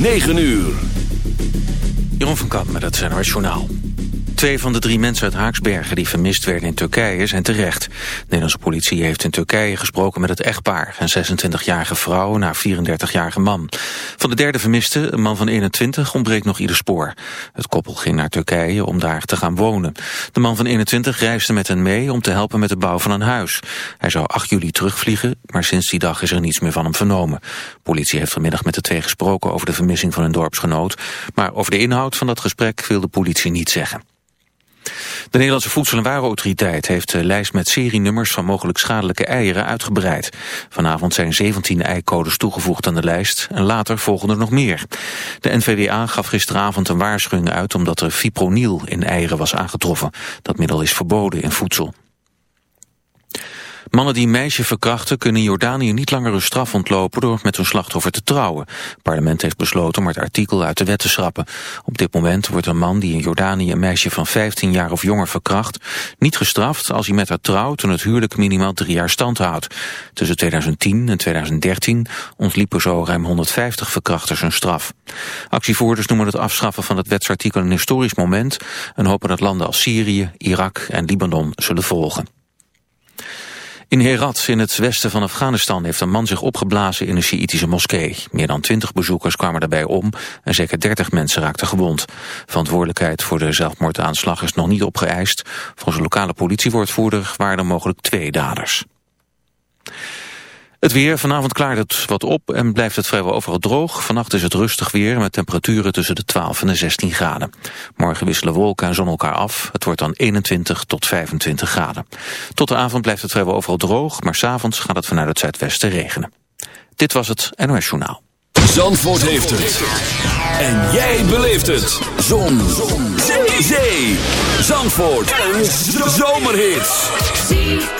9 uur. Jeroen van Kamp met het NOS Journaal. Twee van de drie mensen uit Haaksbergen die vermist werden in Turkije zijn terecht. De Nederlandse politie heeft in Turkije gesproken met het echtpaar. Een 26-jarige vrouw en haar 34-jarige man. Van de derde vermiste, een man van 21, ontbreekt nog ieder spoor. Het koppel ging naar Turkije om daar te gaan wonen. De man van 21 reisde met hen mee om te helpen met de bouw van een huis. Hij zou 8 juli terugvliegen, maar sinds die dag is er niets meer van hem vernomen. Politie heeft vanmiddag met de twee gesproken over de vermissing van hun dorpsgenoot. Maar over de inhoud van dat gesprek wil de politie niet zeggen. De Nederlandse Voedsel- en Warenautoriteit heeft de lijst met serienummers van mogelijk schadelijke eieren uitgebreid. Vanavond zijn 17 eicodes toegevoegd aan de lijst en later volgen er nog meer. De NVWA gaf gisteravond een waarschuwing uit omdat er fipronil in eieren was aangetroffen. Dat middel is verboden in voedsel. Mannen die een meisje verkrachten kunnen in Jordanië niet langer een straf ontlopen door met hun slachtoffer te trouwen. Het parlement heeft besloten om het artikel uit de wet te schrappen. Op dit moment wordt een man die in Jordanië een meisje van 15 jaar of jonger verkracht niet gestraft als hij met haar trouwt en het huwelijk minimaal drie jaar stand houdt. Tussen 2010 en 2013 ontliepen zo ruim 150 verkrachters hun straf. Actievoerders noemen het afschaffen van het wetsartikel een historisch moment en hopen dat landen als Syrië, Irak en Libanon zullen volgen. In Herat, in het westen van Afghanistan, heeft een man zich opgeblazen in een Sjiïtische moskee. Meer dan twintig bezoekers kwamen daarbij om en zeker dertig mensen raakten gewond. Verantwoordelijkheid voor de zelfmoordaanslag is nog niet opgeëist. Volgens een lokale politiewoordvoerder waren er mogelijk twee daders. Het weer, vanavond klaart het wat op en blijft het vrijwel overal droog. Vannacht is het rustig weer met temperaturen tussen de 12 en de 16 graden. Morgen wisselen wolken en zon elkaar af. Het wordt dan 21 tot 25 graden. Tot de avond blijft het vrijwel overal droog, maar s'avonds gaat het vanuit het zuidwesten regenen. Dit was het NOS Journaal. Zandvoort heeft het. En jij beleeft het. Zon. zon. Zee. Zee. Zandvoort. Een zomerhit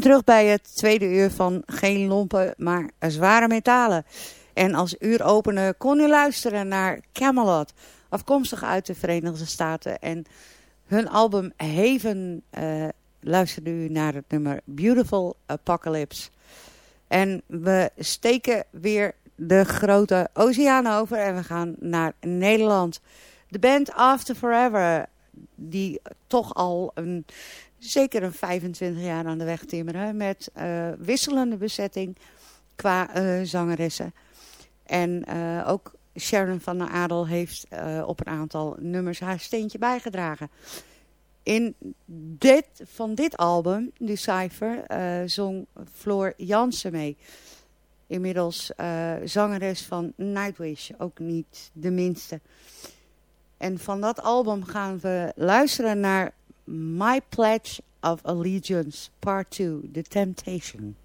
Terug bij het tweede uur van Geen Lompen, maar Zware Metalen. En als uuropener kon u luisteren naar Camelot, afkomstig uit de Verenigde Staten. En hun album Haven uh, luisterde u naar het nummer Beautiful Apocalypse. En we steken weer de grote oceaan over en we gaan naar Nederland. De band After Forever, die toch al een zeker een 25 jaar aan de weg timmeren. Met uh, wisselende bezetting qua uh, zangeressen. En uh, ook Sharon van der Adel heeft op een aantal nummers haar steentje bijgedragen. In dit, van dit album, Decipher, zong Floor Jansen mee. Inmiddels zangeres van Nightwish, ook niet de minste. En van dat album gaan we luisteren naar My Pledge of Allegiance, Part 2, The Temptation.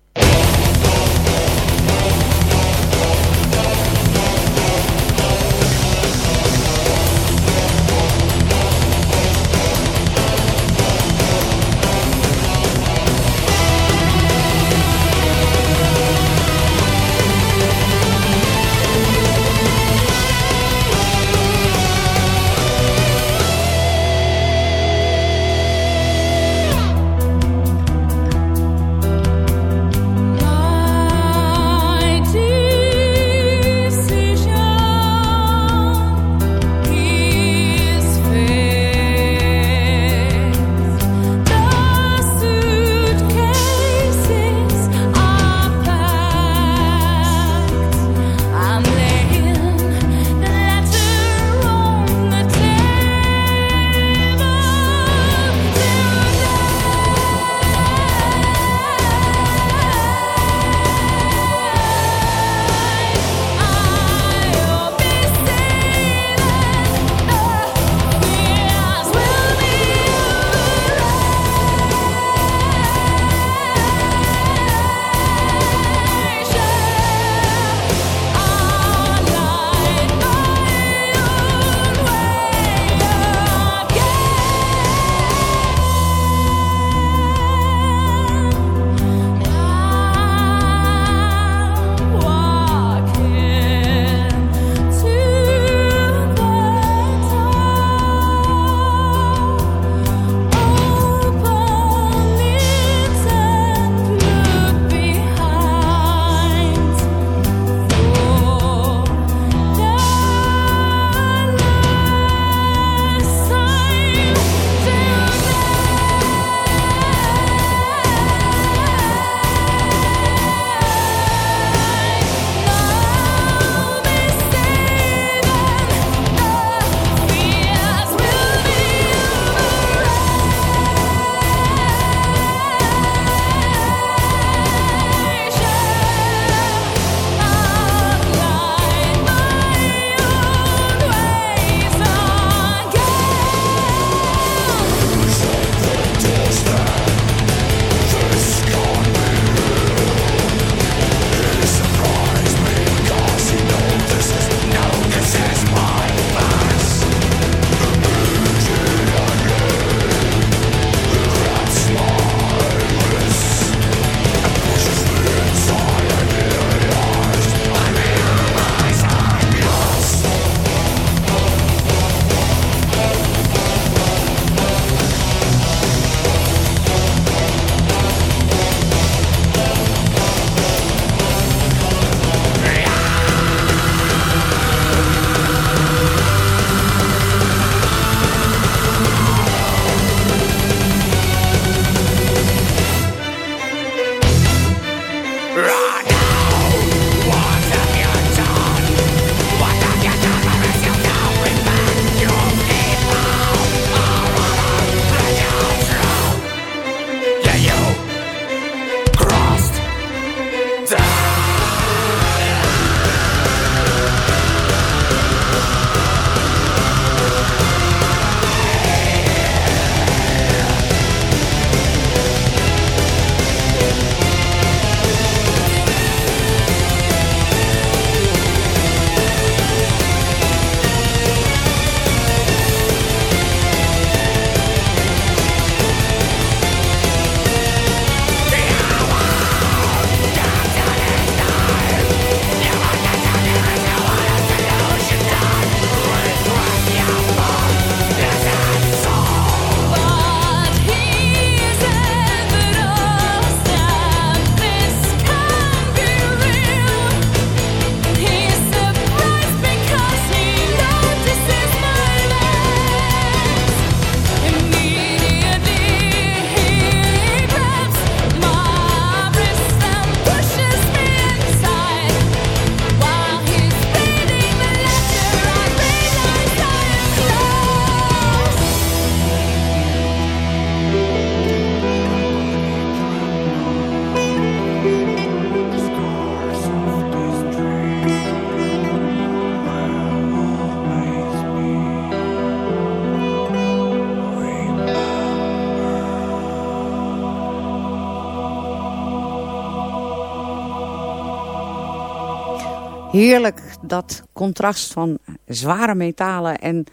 Heerlijk dat contrast van zware metalen en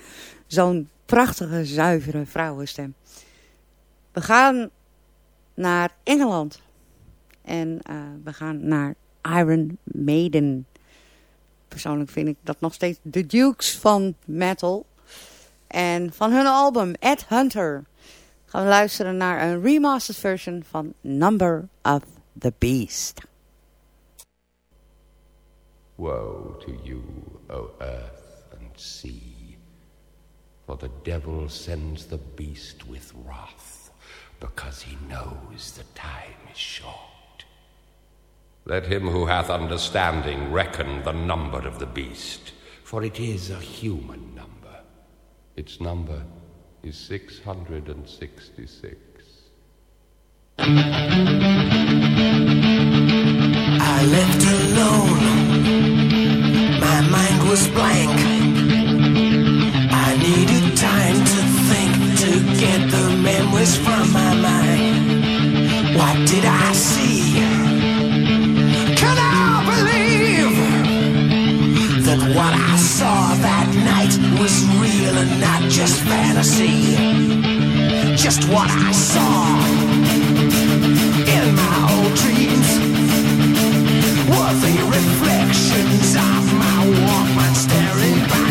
zo'n prachtige, zuivere vrouwenstem. We gaan naar Engeland. En uh, we gaan naar Iron Maiden. Persoonlijk vind ik dat nog steeds de Dukes van metal. En van hun album Ed Hunter gaan we luisteren naar een remastered version van Number of the Beast. Woe to you, O earth and sea, for the devil sends the beast with wrath, because he knows the time is short. Let him who hath understanding reckon the number of the beast, for it is a human number. Its number is 666. I left alone. Was blank. I needed time to think to get the memories from my mind. What did I see? Can I believe that what I saw that night was real and not just fantasy? Just what I saw in my old dreams were the reflections of my Walkman staring back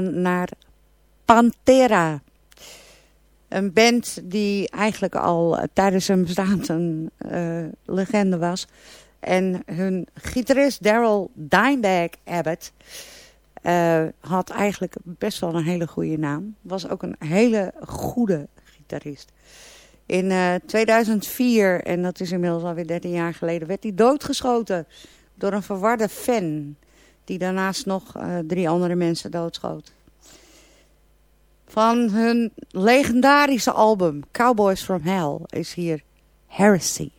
naar Pantera. Een band die eigenlijk al tijdens hun bestaan een uh, legende was. En hun gitarist Daryl Dimebag Abbott uh, had eigenlijk best wel een hele goede naam. Was ook een hele goede gitarist. In uh, 2004, en dat is inmiddels alweer 13 jaar geleden, werd hij doodgeschoten door een verwarde fan. Die daarnaast nog uh, drie andere mensen doodschoot. Van hun legendarische album Cowboys from Hell is hier Heresy.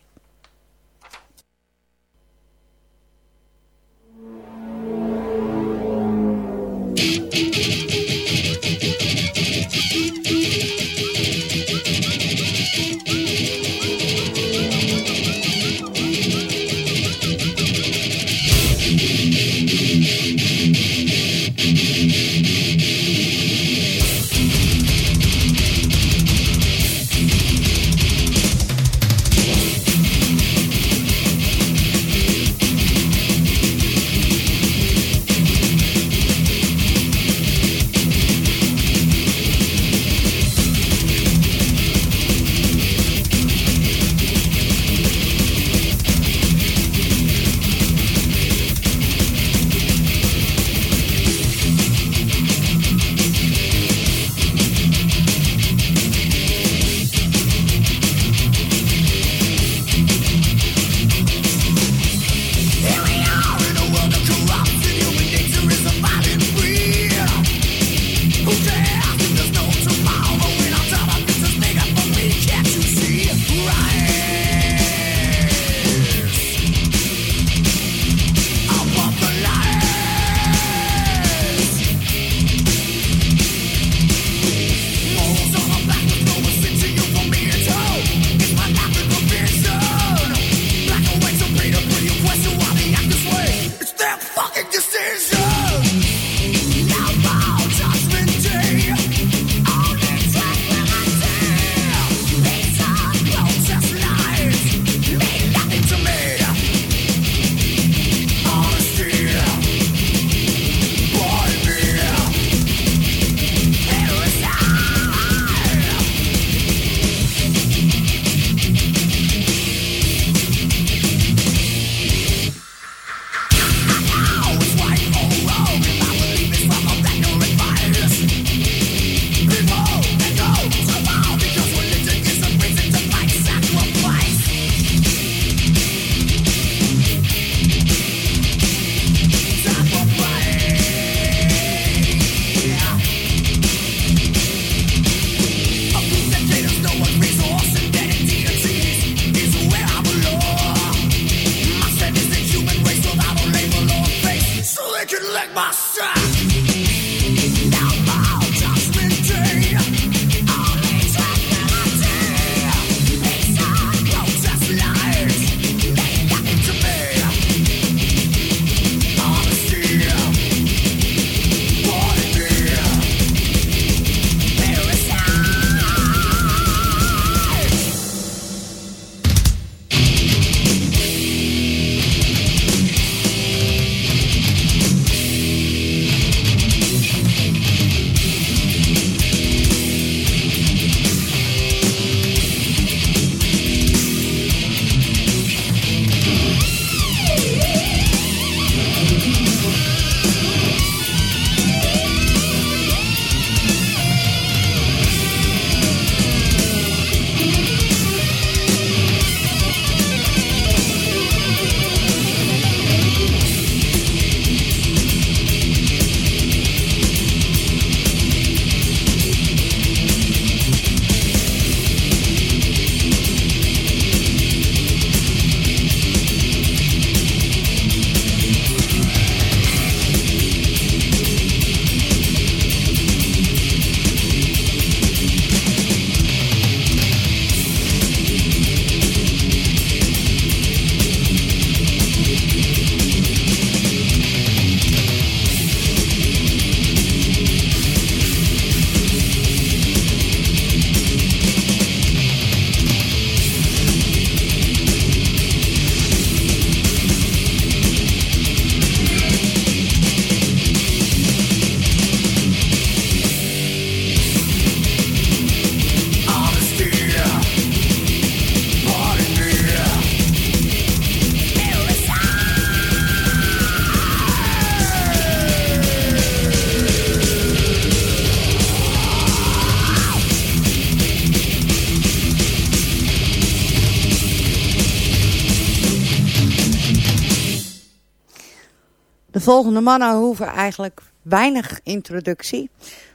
Volgende mannen hoeven eigenlijk weinig introductie.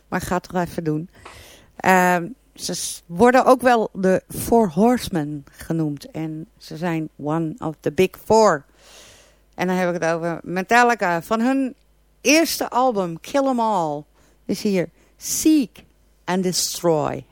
Maar ik ga het toch even doen. Uh, ze worden ook wel de Four Horsemen genoemd. En ze zijn one of the big four. En dan heb ik het over Metallica. Van hun eerste album, Kill 'Em All, is hier Seek and Destroy.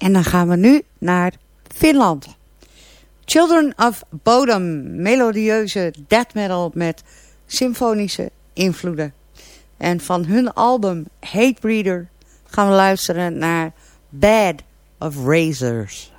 En dan gaan we nu naar Finland. Children of Bodom, melodieuze death metal met symfonische invloeden. En van hun album Hatebreeder gaan we luisteren naar Bad of Razors.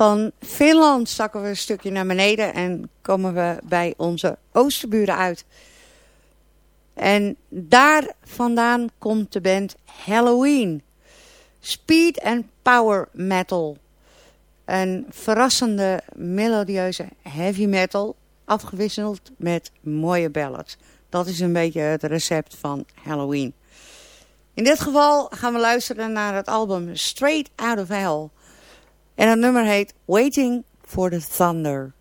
Van Finland zakken we een stukje naar beneden en komen we bij onze oosterburen uit. En daar vandaan komt de band Halloween. Speed and power metal. Een verrassende melodieuze heavy metal afgewisseld met mooie ballads. Dat is een beetje het recept van Halloween. In dit geval gaan we luisteren naar het album Straight Out of Hell... En het nummer heet Waiting for the Thunder.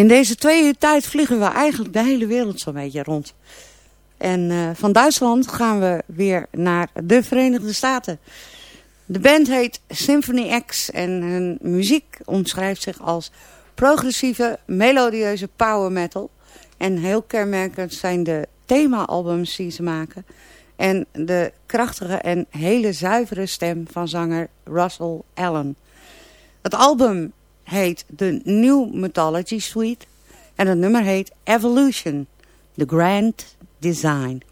In deze twee uur tijd vliegen we eigenlijk de hele wereld zo'n beetje rond. En eh, van Duitsland gaan we weer naar de Verenigde Staten. De band heet Symphony X en hun muziek omschrijft zich als progressieve, melodieuze power metal. En heel kenmerkend zijn de thema-albums die ze maken. En de krachtige en hele zuivere stem van zanger Russell Allen. Het album heet de New Mythology Suite. En het nummer heet Evolution, The Grand Design.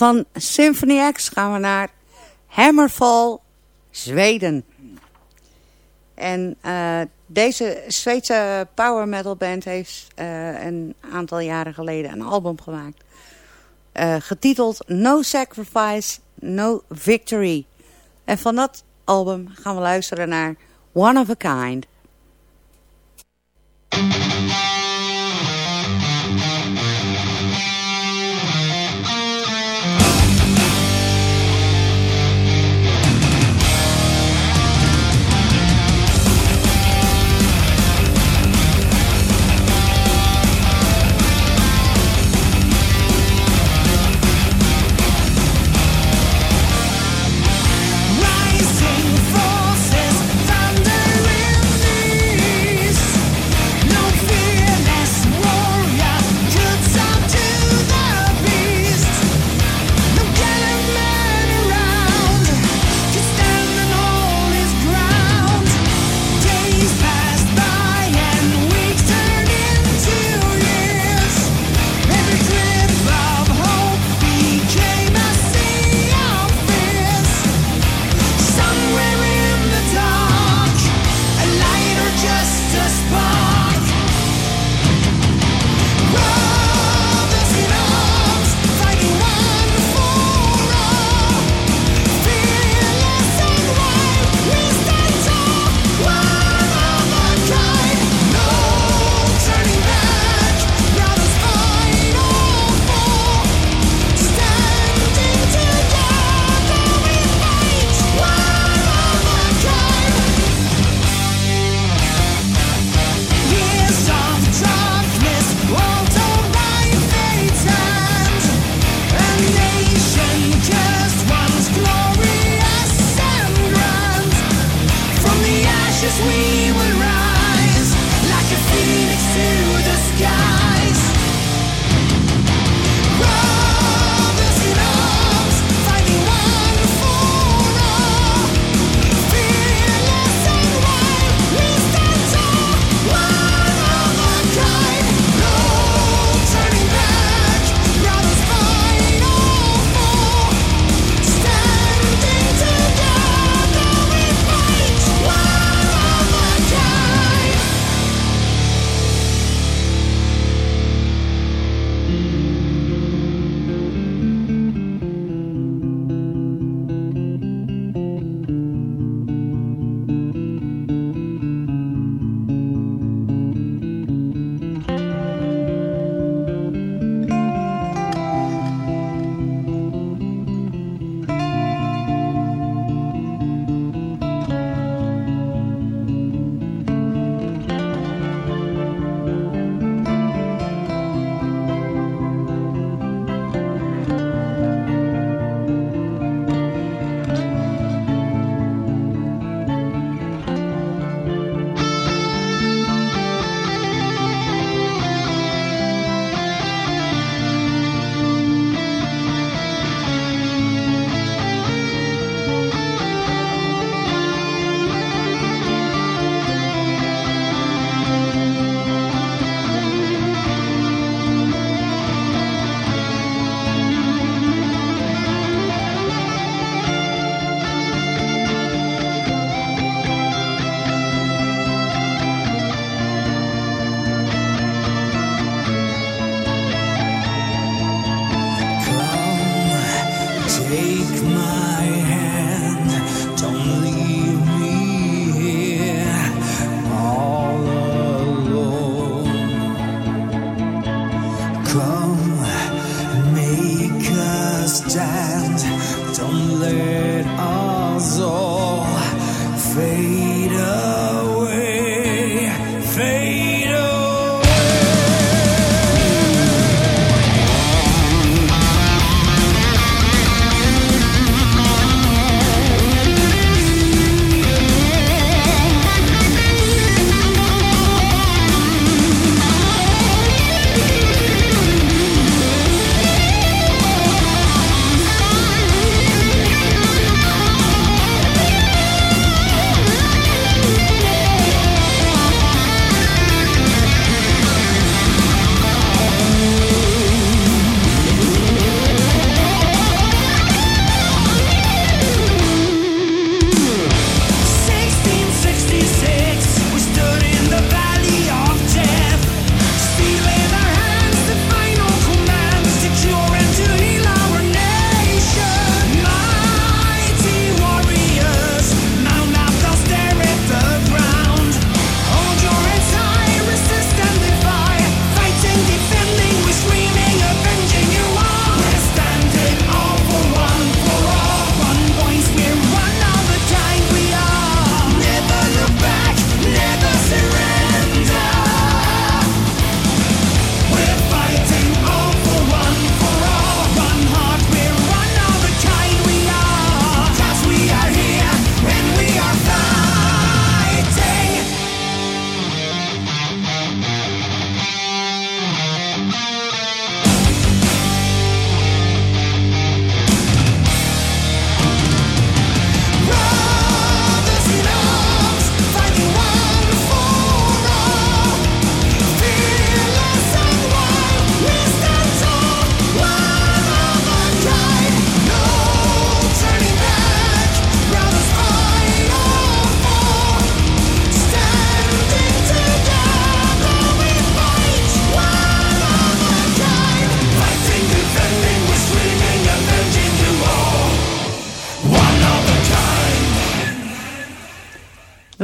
Van Symphony X gaan we naar Hammerfall, Zweden. En uh, deze Zweedse power metal band heeft uh, een aantal jaren geleden een album gemaakt. Uh, getiteld No Sacrifice, No Victory. En van dat album gaan we luisteren naar One of a Kind.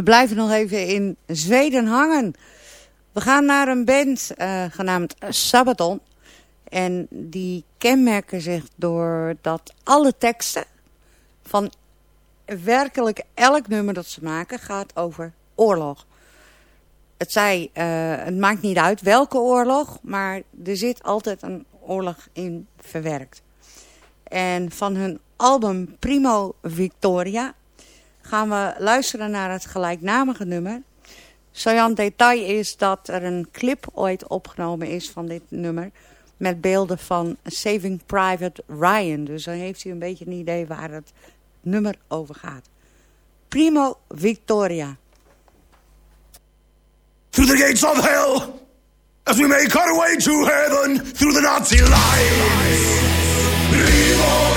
Blijven nog even in Zweden hangen. We gaan naar een band uh, genaamd Sabaton. En die kenmerken zich doordat alle teksten van werkelijk elk nummer dat ze maken gaat over oorlog. Het, uh, het maakt niet uit welke oorlog, maar er zit altijd een oorlog in verwerkt. En van hun album Primo Victoria gaan we luisteren naar het gelijknamige nummer. Saillant detail is dat er een clip ooit opgenomen is van dit nummer... met beelden van Saving Private Ryan. Dus dan heeft u een beetje een idee waar het nummer over gaat. Primo Victoria. Through the gates of hell, as we make our way to heaven, through the Nazi lines. Primo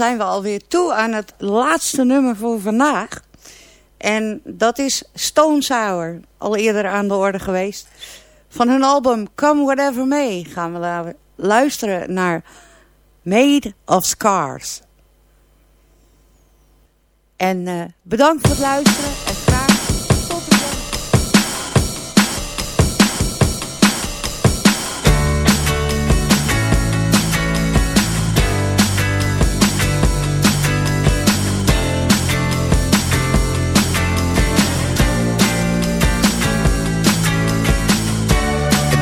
zijn we alweer toe aan het laatste nummer voor vandaag. En dat is Stone Sour, al eerder aan de orde geweest. Van hun album Come Whatever May gaan we luisteren naar Made of Scars. En uh, bedankt voor het luisteren